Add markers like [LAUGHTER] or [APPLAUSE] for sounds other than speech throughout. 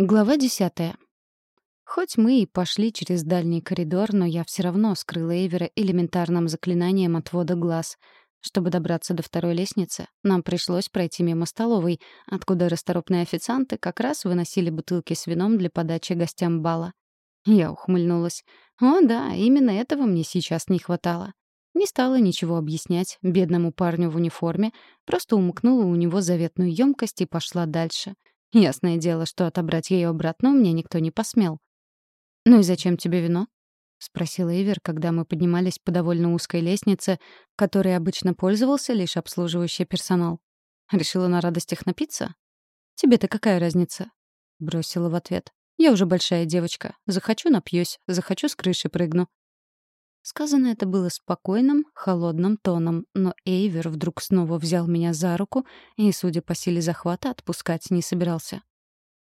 Глава десятая. Хоть мы и пошли через дальний коридор, но я все равно скрыла Эйвера элементарным заклинанием отвода глаз. Чтобы добраться до второй лестницы, нам пришлось пройти мимо столовой, откуда расторопные официанты как раз выносили бутылки с вином для подачи гостям бала. Я ухмыльнулась. О да, именно этого мне сейчас не хватало. Не стала ничего объяснять бедному парню в униформе, просто умыкнула у него заветную емкость и пошла дальше — Ясное дело, что отобрать ее обратно у меня никто не посмел. «Ну и зачем тебе вино?» — спросил Эйвер, когда мы поднимались по довольно узкой лестнице, которой обычно пользовался лишь обслуживающий персонал. «Решила на радостях напиться?» «Тебе-то какая разница?» — бросила в ответ. «Я уже большая девочка. Захочу — напьюсь, захочу — с крыши прыгну. Сказано это было спокойным, холодным тоном, но Эйвер вдруг снова взял меня за руку и, судя по силе захвата, отпускать не собирался.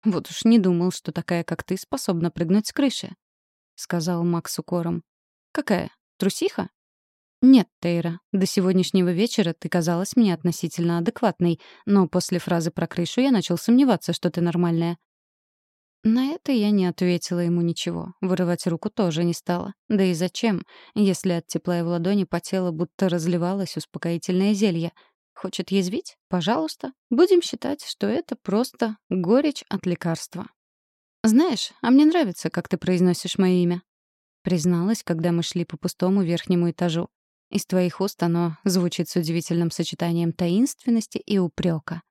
«Вот уж не думал, что такая, как ты, способна прыгнуть с крыши», — сказал Макс укором. «Какая? Трусиха?» «Нет, Тейра, до сегодняшнего вечера ты казалась мне относительно адекватной, но после фразы про крышу я начал сомневаться, что ты нормальная. На это я не ответила ему ничего. Вырывать руку тоже не стала. Да и зачем, если от тепла в ладони по телу будто разливалось успокоительное зелье? Хочет язвить? Пожалуйста. Будем считать, что это просто горечь от лекарства. «Знаешь, а мне нравится, как ты произносишь мое имя», — призналась, когда мы шли по пустому верхнему этажу. Из твоих уст оно звучит с удивительным сочетанием таинственности и упрека.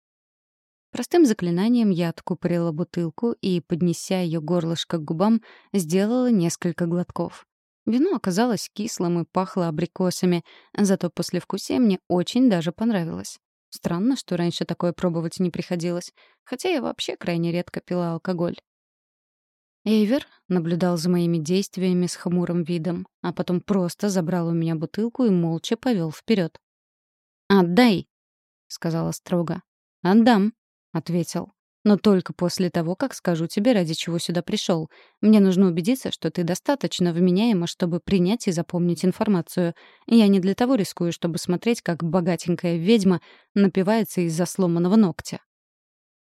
Простым заклинанием я откупорила бутылку и, поднеся ее горлышко к губам, сделала несколько глотков. Вино оказалось кислым и пахло абрикосами, зато послевкусие мне очень даже понравилось. Странно, что раньше такое пробовать не приходилось, хотя я вообще крайне редко пила алкоголь. Эйвер наблюдал за моими действиями с хмурым видом, а потом просто забрал у меня бутылку и молча повел вперед. «Отдай!» — сказала строго. «Отдам», — ответил. «Но только после того, как скажу тебе, ради чего сюда пришел. Мне нужно убедиться, что ты достаточно вменяема, чтобы принять и запомнить информацию. Я не для того рискую, чтобы смотреть, как богатенькая ведьма напивается из-за сломанного ногтя».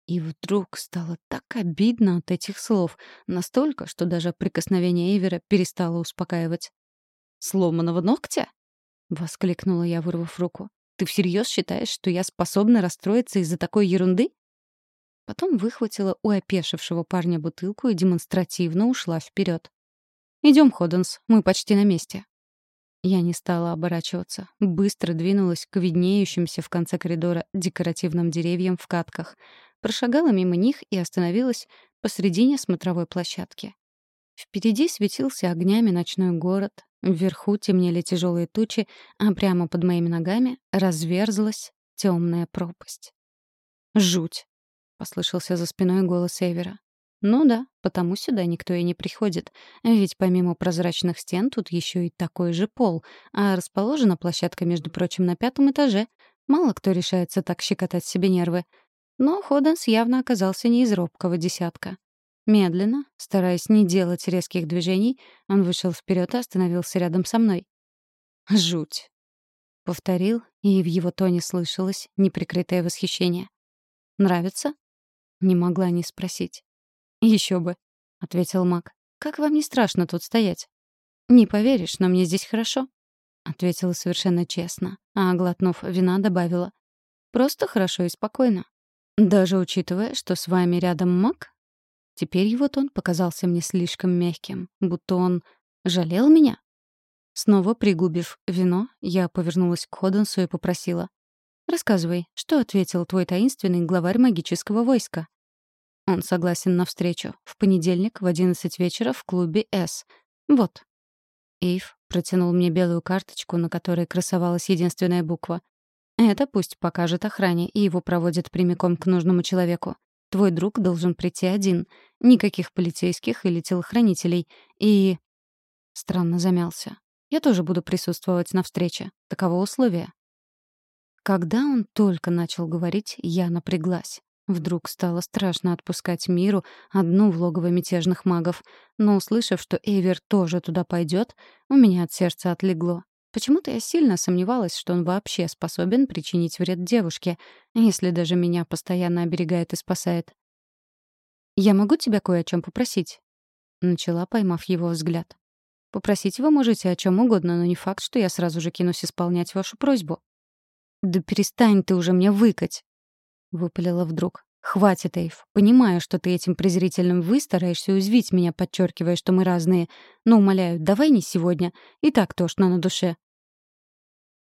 И вдруг стало так обидно от этих слов, настолько, что даже прикосновение Эйвера перестало успокаивать. «Сломанного ногтя?» — воскликнула я, вырвав руку. «Ты всерьез считаешь, что я способна расстроиться из-за такой ерунды?» Потом выхватила у опешившего парня бутылку и демонстративно ушла вперед. «Идем, Ходенс, мы почти на месте». Я не стала оборачиваться. Быстро двинулась к виднеющимся в конце коридора декоративным деревьям в катках. Прошагала мимо них и остановилась посредине смотровой площадки. Впереди светился огнями ночной город, вверху темнели тяжелые тучи, а прямо под моими ногами разверзлась темная пропасть. Жуть послышался за спиной голос Эвера. Ну да, потому сюда никто и не приходит. Ведь помимо прозрачных стен тут еще и такой же пол, а расположена площадка, между прочим, на пятом этаже. Мало кто решается так щекотать себе нервы. Но Ходенс явно оказался не из робкого десятка. Медленно, стараясь не делать резких движений, он вышел вперед и остановился рядом со мной. «Жуть!» — повторил, и в его тоне слышалось неприкрытое восхищение. «Нравится?» Не могла не спросить. Еще бы», — ответил Мак. «Как вам не страшно тут стоять?» «Не поверишь, но мне здесь хорошо», — ответила совершенно честно, а, глотнув вина, добавила. «Просто хорошо и спокойно. Даже учитывая, что с вами рядом Мак?» Теперь его тон показался мне слишком мягким, будто он жалел меня. Снова пригубив вино, я повернулась к Ходенсу и попросила. «Рассказывай, что ответил твой таинственный главарь магического войска?» Он согласен на встречу. В понедельник в одиннадцать вечера в клубе «С». Вот. Эйв протянул мне белую карточку, на которой красовалась единственная буква. Это пусть покажет охране, и его проводят прямиком к нужному человеку. Твой друг должен прийти один. Никаких полицейских или телохранителей. И... Странно замялся. Я тоже буду присутствовать на встрече. Таково условие. Когда он только начал говорить, я напряглась. Вдруг стало страшно отпускать миру одну в логово мятежных магов, но, услышав, что Эйвер тоже туда пойдет, у меня от сердца отлегло. Почему-то я сильно сомневалась, что он вообще способен причинить вред девушке, если даже меня постоянно оберегает и спасает. «Я могу тебя кое о чем попросить?» Начала, поймав его взгляд. «Попросить вы можете о чем угодно, но не факт, что я сразу же кинусь исполнять вашу просьбу». «Да перестань ты уже мне выкать!» — выпалила вдруг. «Хватит, Эйв. Понимаю, что ты этим презрительным «вы» стараешься уязвить меня, подчеркивая, что мы разные. Но, умоляю, давай не сегодня. И так тошно на душе».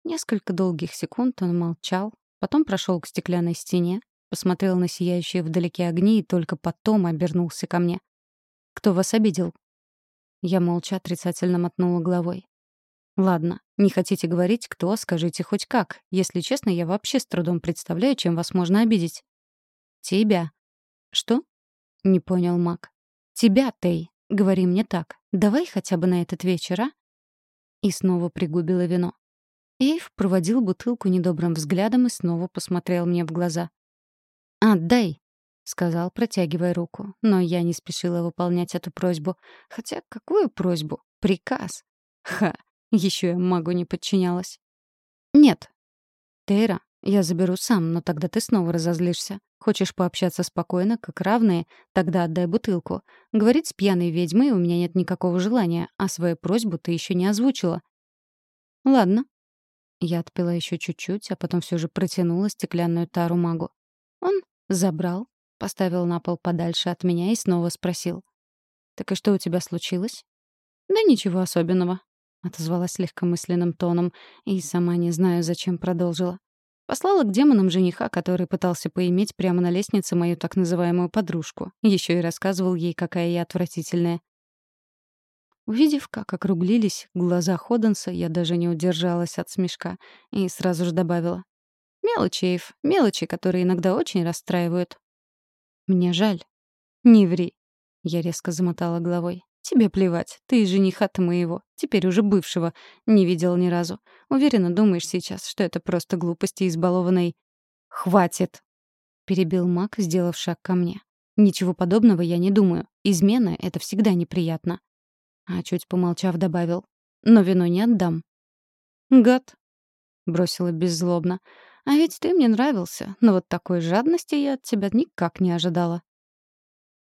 Несколько долгих секунд он молчал, потом прошел к стеклянной стене, посмотрел на сияющие вдалеке огни и только потом обернулся ко мне. «Кто вас обидел?» Я молча отрицательно мотнула головой. «Ладно, не хотите говорить, кто, скажите хоть как. Если честно, я вообще с трудом представляю, чем вас можно обидеть». «Тебя». «Что?» — не понял Мак. «Тебя, Тей. Говори мне так. Давай хотя бы на этот вечер, а?» И снова пригубила вино. Эйв проводил бутылку недобрым взглядом и снова посмотрел мне в глаза. «Отдай», — сказал, протягивая руку. Но я не спешила выполнять эту просьбу. Хотя какую просьбу? Приказ. Ха, еще я магу не подчинялась. «Нет». «Тейра, я заберу сам, но тогда ты снова разозлишься. Хочешь пообщаться спокойно, как равные, тогда отдай бутылку. Говорить с пьяной ведьмой у меня нет никакого желания, а свою просьбу ты еще не озвучила. Ладно. Я отпила еще чуть-чуть, а потом все же протянула стеклянную тару магу. Он забрал, поставил на пол подальше от меня и снова спросил. «Так и что у тебя случилось?» «Да ничего особенного», — отозвалась легкомысленным тоном и сама не знаю, зачем продолжила. Послала к демонам жениха, который пытался поиметь прямо на лестнице мою так называемую подружку. Еще и рассказывал ей, какая я отвратительная. Увидев, как округлились глаза Ходенса, я даже не удержалась от смешка и сразу же добавила. «Мелочи, Эйв, мелочи, которые иногда очень расстраивают». «Мне жаль». «Не ври». Я резко замотала головой. Тебе плевать. Ты жениха-то моего, теперь уже бывшего, не видел ни разу. Уверена, думаешь сейчас, что это просто глупости избалованной. Хватит, перебил Мак, сделав шаг ко мне. Ничего подобного я не думаю. Измена — это всегда неприятно. А чуть помолчав, добавил. Но вино не отдам. Гад, бросила беззлобно. А ведь ты мне нравился, но вот такой жадности я от тебя никак не ожидала.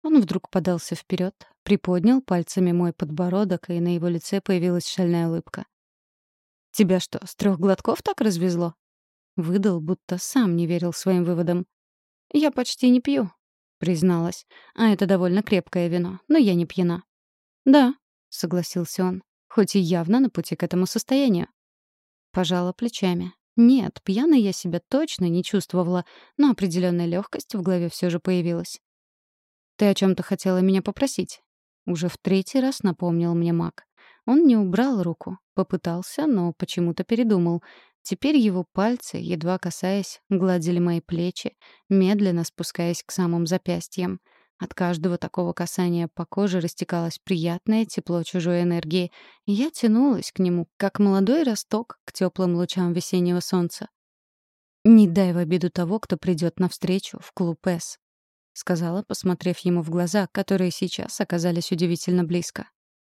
Он вдруг подался вперед, приподнял пальцами мой подбородок, и на его лице появилась шальная улыбка. «Тебя что, с трех глотков так развезло?» Выдал, будто сам не верил своим выводам. «Я почти не пью», — призналась. «А это довольно крепкое вино, но я не пьяна». «Да», — согласился он, хоть и явно на пути к этому состоянию. Пожала плечами. Нет, пьяной я себя точно не чувствовала, но определенная легкость в голове все же появилась. «Ты о чем то хотела меня попросить?» Уже в третий раз напомнил мне маг. Он не убрал руку, попытался, но почему-то передумал. Теперь его пальцы, едва касаясь, гладили мои плечи, медленно спускаясь к самым запястьям. От каждого такого касания по коже растекалось приятное тепло чужой энергии, и я тянулась к нему, как молодой росток к теплым лучам весеннего солнца. Не дай в обиду того, кто придет навстречу в клуб «С» сказала, посмотрев ему в глаза, которые сейчас оказались удивительно близко.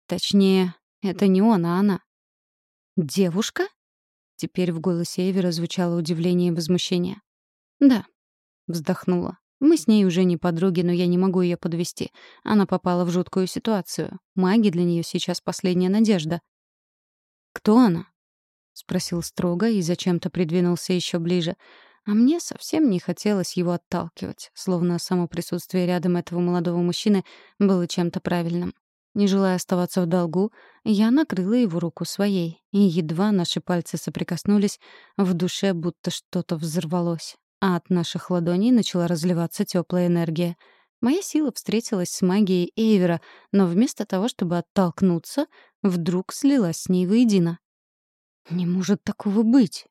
Точнее, это не он, а она. «Девушка?» Теперь в голосе Эвера звучало удивление и возмущение. «Да», — вздохнула. «Мы с ней уже не подруги, но я не могу ее подвести. Она попала в жуткую ситуацию. Маги для нее сейчас последняя надежда». «Кто она?» — спросил строго и зачем-то придвинулся еще ближе. А мне совсем не хотелось его отталкивать, словно само присутствие рядом этого молодого мужчины было чем-то правильным. Не желая оставаться в долгу, я накрыла его руку своей, и едва наши пальцы соприкоснулись, в душе будто что-то взорвалось, а от наших ладоней начала разливаться теплая энергия. Моя сила встретилась с магией Эйвера, но вместо того, чтобы оттолкнуться, вдруг слилась с ней воедино. «Не может такого быть!»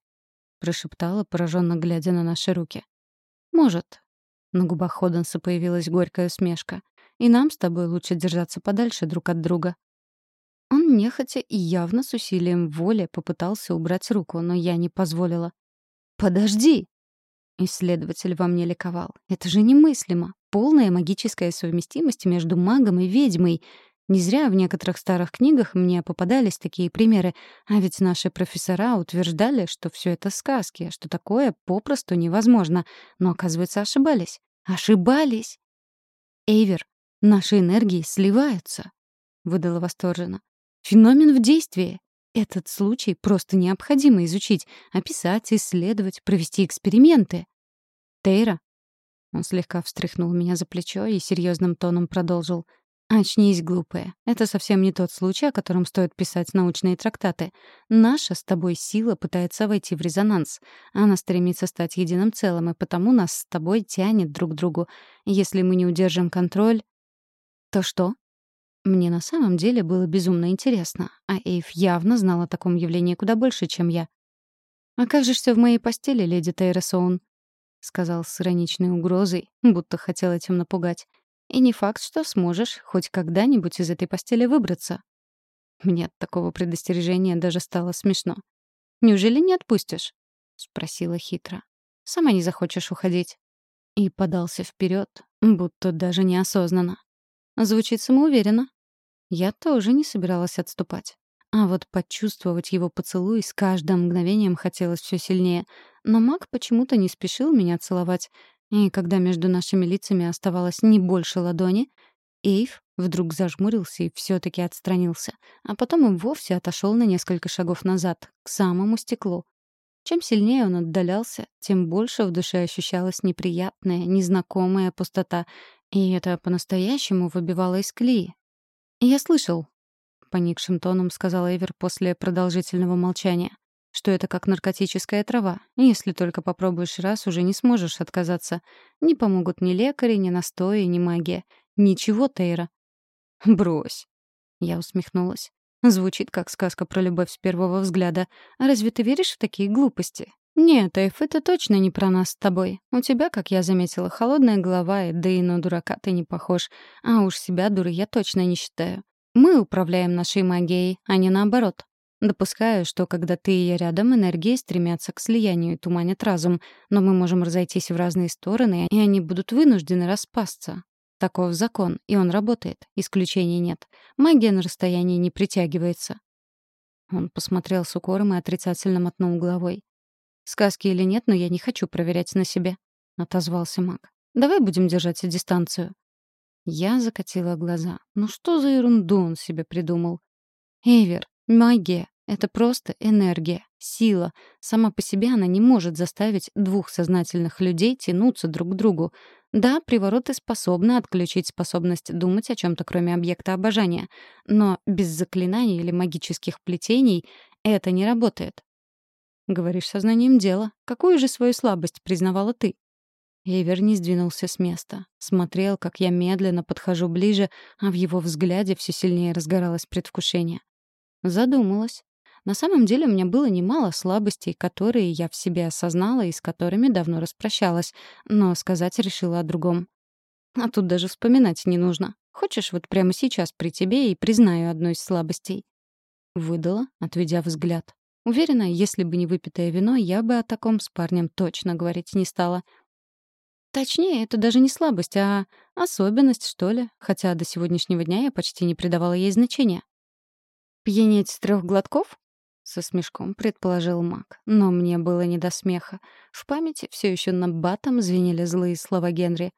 Прошептала, пораженно глядя на наши руки. «Может». На губах Ходенса появилась горькая усмешка. «И нам с тобой лучше держаться подальше друг от друга». Он нехотя и явно с усилием воли попытался убрать руку, но я не позволила. «Подожди!» Исследователь во мне ликовал. «Это же немыслимо. Полная магическая совместимость между магом и ведьмой. Не зря в некоторых старых книгах мне попадались такие примеры, а ведь наши профессора утверждали, что все это сказки, что такое попросту невозможно, но, оказывается, ошибались. Ошибались! Эйвер, наши энергии сливаются», — выдала восторженно. «Феномен в действии. Этот случай просто необходимо изучить, описать, исследовать, провести эксперименты. Тейра. Он слегка встряхнул меня за плечо и серьезным тоном продолжил. «Очнись, глупая. Это совсем не тот случай, о котором стоит писать научные трактаты. Наша с тобой сила пытается войти в резонанс. Она стремится стать единым целым, и потому нас с тобой тянет друг к другу. Если мы не удержим контроль...» «То что?» Мне на самом деле было безумно интересно, а Эйв явно знал о таком явлении куда больше, чем я. «Окажешься в моей постели, леди Тейра Соун», — сказал с ироничной угрозой, будто хотел этим напугать. «И не факт, что сможешь хоть когда-нибудь из этой постели выбраться». Мне от такого предостережения даже стало смешно. «Неужели не отпустишь?» — спросила хитро. «Сама не захочешь уходить». И подался вперед, будто даже неосознанно. Звучит самоуверенно. Я тоже не собиралась отступать. А вот почувствовать его поцелуй с каждым мгновением хотелось все сильнее. Но маг почему-то не спешил меня целовать. И когда между нашими лицами оставалось не больше ладони, Эйв вдруг зажмурился и все таки отстранился. А потом и вовсе отошел на несколько шагов назад, к самому стеклу. Чем сильнее он отдалялся, тем больше в душе ощущалась неприятная, незнакомая пустота, и это по-настоящему выбивало из колеи. «Я слышал», — поникшим тоном сказал Эвер после продолжительного молчания, что это как наркотическая трава. Если только попробуешь раз, уже не сможешь отказаться. Не помогут ни лекари, ни настои, ни магия. Ничего, Тейра. [LAUGHS] «Брось», — я усмехнулась. Звучит как сказка про любовь с первого взгляда. разве ты веришь в такие глупости? «Нет, Эйф, это точно не про нас с тобой. У тебя, как я заметила, холодная голова, да и на дурака ты не похож. А уж себя дурой я точно не считаю. Мы управляем нашей магией, а не наоборот. Допускаю, что когда ты и я рядом, энергии стремятся к слиянию и туманят разум, но мы можем разойтись в разные стороны, и они будут вынуждены распасться. Таков закон, и он работает. Исключений нет. Магия на расстоянии не притягивается. Он посмотрел с укором и отрицательно мотнул головой. Сказки или нет, но я не хочу проверять на себе», — отозвался маг. «Давай будем держать дистанцию». Я закатила глаза. Ну что за ерунду он себе придумал? Эвер, магия — это просто энергия, сила. Сама по себе она не может заставить двух сознательных людей тянуться друг к другу. Да, привороты способны отключить способность думать о чем то кроме объекта обожания. Но без заклинаний или магических плетений это не работает. Говоришь сознанием дела. Какую же свою слабость признавала ты? Эвер не сдвинулся с места. Смотрел, как я медленно подхожу ближе, а в его взгляде все сильнее разгоралось предвкушение. Задумалась. На самом деле у меня было немало слабостей, которые я в себе осознала и с которыми давно распрощалась, но сказать решила о другом. А тут даже вспоминать не нужно. Хочешь, вот прямо сейчас при тебе и признаю одну из слабостей?» Выдала, отведя взгляд. Уверена, если бы не выпитое вино, я бы о таком с парнем точно говорить не стала. Точнее, это даже не слабость, а особенность, что ли, хотя до сегодняшнего дня я почти не придавала ей значения. «Пьянеть с трех глотков?» — со смешком предположил маг. Но мне было не до смеха. В памяти все еще на батом звенели злые слова Генри.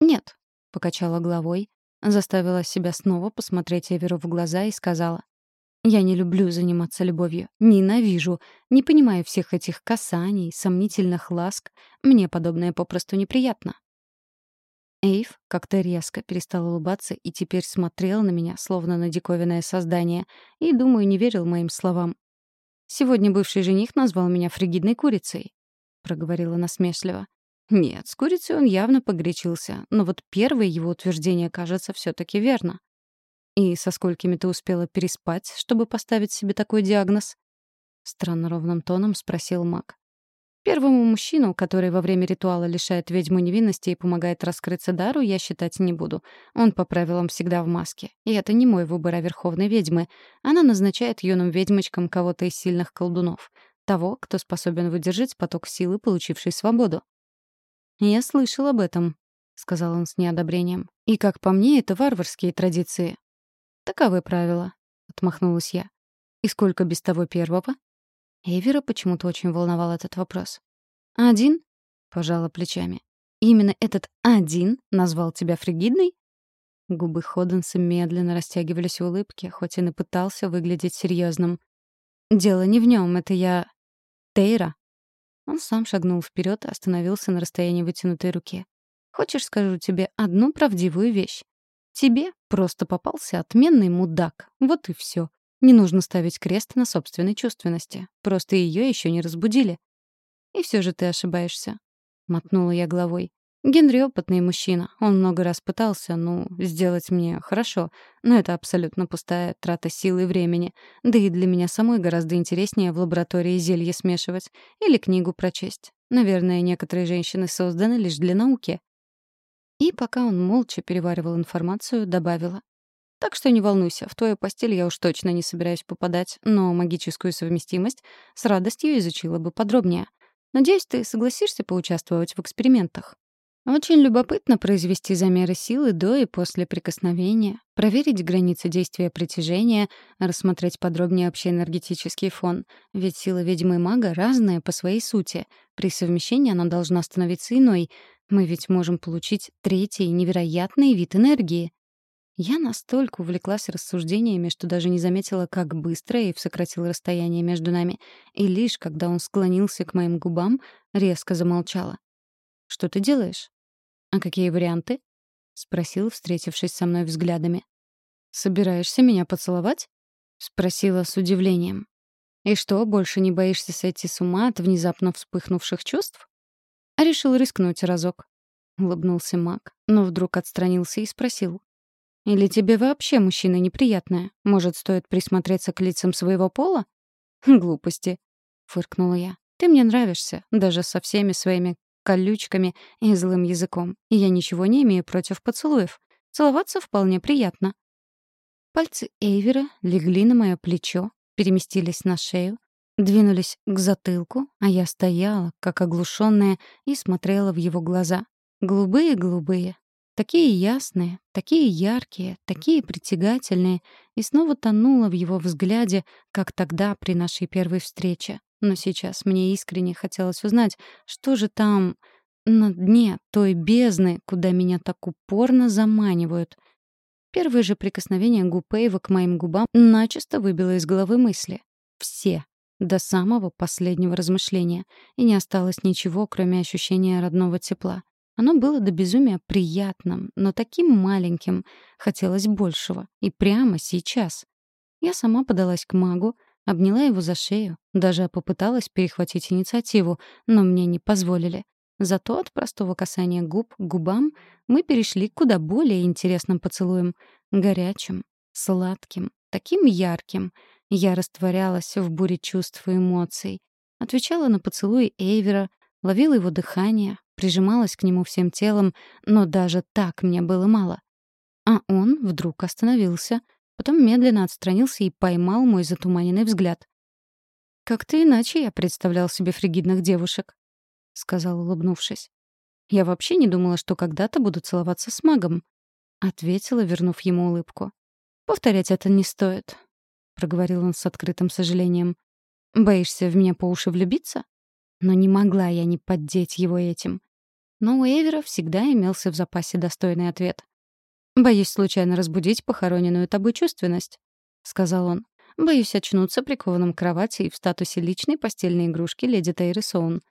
«Нет», — покачала головой, заставила себя снова посмотреть Эверу в глаза и сказала. Я не люблю заниматься любовью. Ненавижу. Не понимаю всех этих касаний, сомнительных ласк. Мне подобное попросту неприятно. Эйв как-то резко перестал улыбаться и теперь смотрел на меня, словно на диковинное создание, и, думаю, не верил моим словам. «Сегодня бывший жених назвал меня фригидной курицей», — проговорила насмешливо. Нет, с курицей он явно погречился, но вот первое его утверждение кажется все таки верно. «И со сколькими ты успела переспать, чтобы поставить себе такой диагноз?» Странно ровным тоном спросил маг. Первому мужчину, который во время ритуала лишает ведьму невинности и помогает раскрыться дару, я считать не буду. Он по правилам всегда в маске. И это не мой выбор, а верховной ведьмы. Она назначает юным ведьмочкам кого-то из сильных колдунов. Того, кто способен выдержать поток силы, получивший свободу. «Я слышал об этом», — сказал он с неодобрением. «И, как по мне, это варварские традиции. «Таковы правила», — отмахнулась я. «И сколько без того первого?» Эвера почему-то очень волновал этот вопрос. «Один?» — пожала плечами. именно этот один назвал тебя фригидной? Губы Ходенса медленно растягивались в улыбке, хоть и пытался выглядеть серьезным. «Дело не в нем, это я... Тейра». Он сам шагнул вперед и остановился на расстоянии вытянутой руки. «Хочешь, скажу тебе одну правдивую вещь? Тебе просто попался отменный мудак. Вот и все. Не нужно ставить крест на собственной чувственности. Просто ее еще не разбудили. И все же ты ошибаешься. Мотнула я головой. Генри опытный мужчина. Он много раз пытался, ну, сделать мне хорошо. Но это абсолютно пустая трата силы и времени. Да и для меня самой гораздо интереснее в лаборатории зелье смешивать. Или книгу прочесть. Наверное, некоторые женщины созданы лишь для науки. И пока он молча переваривал информацию, добавила. «Так что не волнуйся, в твою постель я уж точно не собираюсь попадать, но магическую совместимость с радостью изучила бы подробнее. Надеюсь, ты согласишься поучаствовать в экспериментах?» Очень любопытно произвести замеры силы до и после прикосновения, проверить границы действия притяжения, рассмотреть подробнее общий энергетический фон. Ведь сила ведьмы и мага разная по своей сути. При совмещении она должна становиться иной, мы ведь можем получить третий невероятный вид энергии. Я настолько увлеклась рассуждениями, что даже не заметила, как быстро Эйв сократил расстояние между нами, и лишь когда он склонился к моим губам, резко замолчала. «Что ты делаешь?» «А какие варианты?» — спросил, встретившись со мной взглядами. «Собираешься меня поцеловать?» — спросила с удивлением. «И что, больше не боишься сойти с ума от внезапно вспыхнувших чувств?» А решил рискнуть разок. Улыбнулся Мак, но вдруг отстранился и спросил. «Или тебе вообще мужчина неприятная? Может, стоит присмотреться к лицам своего пола?» [LAUGHS] «Глупости», — фыркнула я. «Ты мне нравишься, даже со всеми своими колючками и злым языком. И я ничего не имею против поцелуев. Целоваться вполне приятно». Пальцы Эйвера легли на мое плечо, переместились на шею, Двинулись к затылку, а я стояла, как оглушенная, и смотрела в его глаза. Голубые-голубые. Такие ясные, такие яркие, такие притягательные. И снова тонула в его взгляде, как тогда при нашей первой встрече. Но сейчас мне искренне хотелось узнать, что же там на дне той бездны, куда меня так упорно заманивают. Первое же прикосновение Гупеева к моим губам начисто выбило из головы мысли. Все до самого последнего размышления, и не осталось ничего, кроме ощущения родного тепла. Оно было до безумия приятным, но таким маленьким. Хотелось большего. И прямо сейчас. Я сама подалась к магу, обняла его за шею, даже попыталась перехватить инициативу, но мне не позволили. Зато от простого касания губ к губам мы перешли к куда более интересным поцелуем. Горячим, сладким, таким ярким — я растворялась в буре чувств и эмоций. Отвечала на поцелуи Эйвера, ловила его дыхание, прижималась к нему всем телом, но даже так мне было мало. А он вдруг остановился, потом медленно отстранился и поймал мой затуманенный взгляд. «Как-то иначе я представлял себе фригидных девушек», — сказал, улыбнувшись. «Я вообще не думала, что когда-то буду целоваться с магом», — ответила, вернув ему улыбку. «Повторять это не стоит. — проговорил он с открытым сожалением. «Боишься в меня по уши влюбиться?» Но не могла я не поддеть его этим. Но у Эвера всегда имелся в запасе достойный ответ. «Боюсь случайно разбудить похороненную тобой чувственность», — сказал он. «Боюсь очнуться прикованным к кровати и в статусе личной постельной игрушки леди Тейры Соун».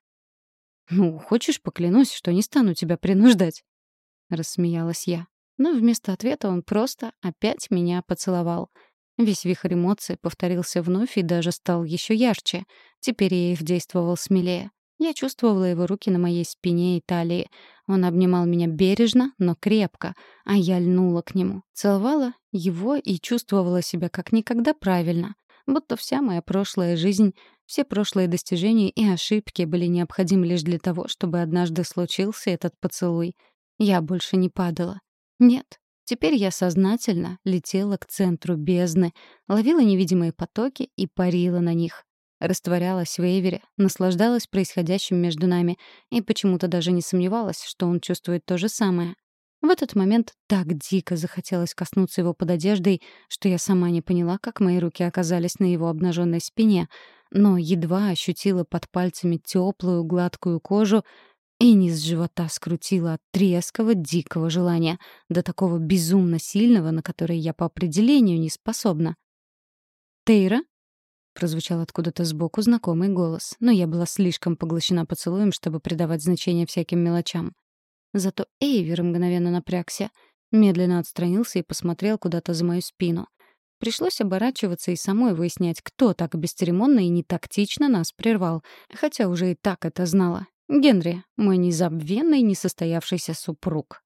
«Ну, хочешь, поклянусь, что не стану тебя принуждать?» — рассмеялась я. Но вместо ответа он просто опять меня поцеловал — Весь вихрь эмоций повторился вновь и даже стал еще ярче. Теперь их действовал смелее. Я чувствовала его руки на моей спине и талии. Он обнимал меня бережно, но крепко, а я льнула к нему, целовала его и чувствовала себя как никогда правильно, будто вся моя прошлая жизнь, все прошлые достижения и ошибки были необходимы лишь для того, чтобы однажды случился этот поцелуй. Я больше не падала. Нет, Теперь я сознательно летела к центру бездны, ловила невидимые потоки и парила на них. Растворялась в Эйвере, наслаждалась происходящим между нами и почему-то даже не сомневалась, что он чувствует то же самое. В этот момент так дико захотелось коснуться его под одеждой, что я сама не поняла, как мои руки оказались на его обнаженной спине, но едва ощутила под пальцами теплую гладкую кожу, и низ живота скрутило от резкого, дикого желания, до такого безумно сильного, на которое я по определению не способна. «Тейра?» — прозвучал откуда-то сбоку знакомый голос, но я была слишком поглощена поцелуем, чтобы придавать значение всяким мелочам. Зато Эйвер мгновенно напрягся, медленно отстранился и посмотрел куда-то за мою спину. Пришлось оборачиваться и самой выяснять, кто так бесцеремонно и нетактично нас прервал, хотя уже и так это знала. Генри, мой незабвенный несостоявшийся супруг.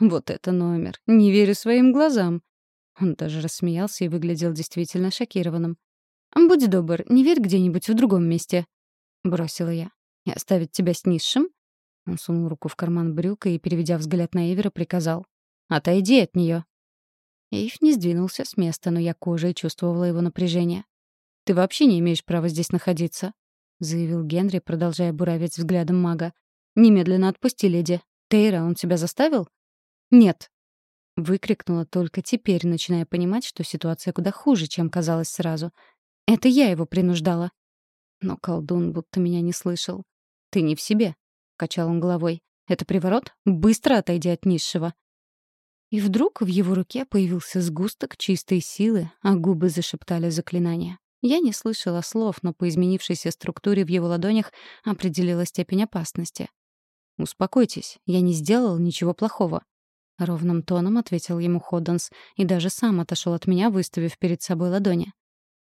Вот это номер. Не верю своим глазам. Он даже рассмеялся и выглядел действительно шокированным. «Будь добр, не верь где-нибудь в другом месте», — бросила я. «И оставить тебя с низшим?» Он сунул руку в карман брюка и, переведя взгляд на Эвера, приказал. «Отойди от нее. Эйв не сдвинулся с места, но я кожей чувствовала его напряжение. «Ты вообще не имеешь права здесь находиться», — заявил Генри, продолжая буравить взглядом мага. «Немедленно отпусти, леди. Тейра, он тебя заставил?» «Нет», — выкрикнула только теперь, начиная понимать, что ситуация куда хуже, чем казалось сразу. «Это я его принуждала». Но колдун будто меня не слышал. «Ты не в себе», — качал он головой. «Это приворот? Быстро отойди от низшего». И вдруг в его руке появился сгусток чистой силы, а губы зашептали заклинания. Я не слышала слов, но по изменившейся структуре в его ладонях определила степень опасности. «Успокойтесь, я не сделал ничего плохого», — ровным тоном ответил ему Ходденс и даже сам отошел от меня, выставив перед собой ладони.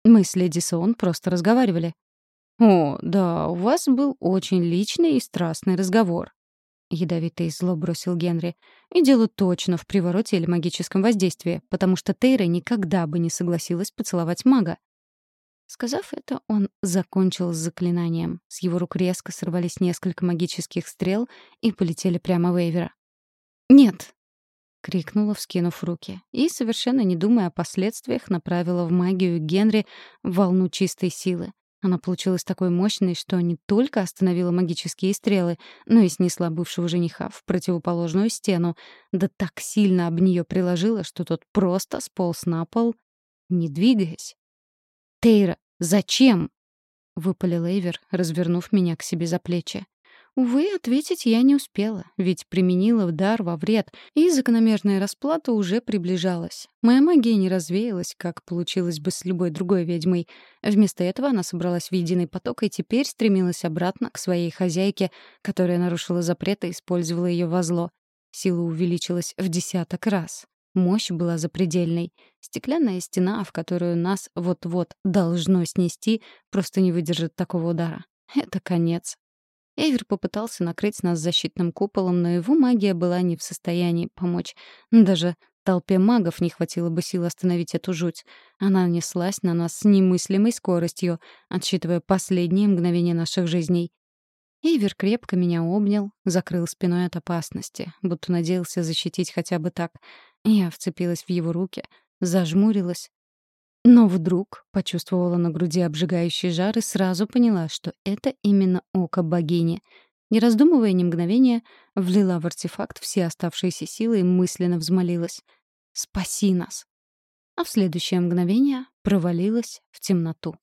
Мы с леди Сон просто разговаривали. «О, да, у вас был очень личный и страстный разговор», ядовито и зло бросил Генри. И дело точно в привороте или магическом воздействии, потому что Тейра никогда бы не согласилась поцеловать мага. Сказав это, он закончил с заклинанием. С его рук резко сорвались несколько магических стрел и полетели прямо в Эйвера. «Нет!» — крикнула, вскинув руки, и, совершенно не думая о последствиях, направила в магию Генри волну чистой силы. Она получилась такой мощной, что не только остановила магические стрелы, но и снесла бывшего жениха в противоположную стену, да так сильно об нее приложила, что тот просто сполз на пол, не двигаясь. «Тейра, зачем?» — выпалил Эйвер, развернув меня к себе за плечи. Увы, ответить я не успела, ведь применила удар во вред, и закономерная расплата уже приближалась. Моя магия не развеялась, как получилось бы с любой другой ведьмой. Вместо этого она собралась в единый поток и теперь стремилась обратно к своей хозяйке, которая нарушила запрет и использовала ее во зло. Сила увеличилась в десяток раз. Мощь была запредельной. Стеклянная стена, в которую нас вот-вот должно снести, просто не выдержит такого удара. Это конец. Эвер попытался накрыть нас защитным куполом, но его магия была не в состоянии помочь. Даже толпе магов не хватило бы сил остановить эту жуть. Она неслась на нас с немыслимой скоростью, отсчитывая последние мгновения наших жизней. Эйвер крепко меня обнял, закрыл спиной от опасности, будто надеялся защитить хотя бы так. Я вцепилась в его руки, зажмурилась, но вдруг почувствовала на груди обжигающий жар и сразу поняла, что это именно око богини. Не раздумывая ни мгновения, влила в артефакт все оставшиеся силы и мысленно взмолилась. «Спаси нас!» А в следующее мгновение провалилась в темноту.